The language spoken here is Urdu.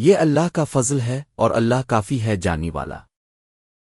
یہ اللہ کا فضل ہے اور اللہ کافی ہے جانی والا۔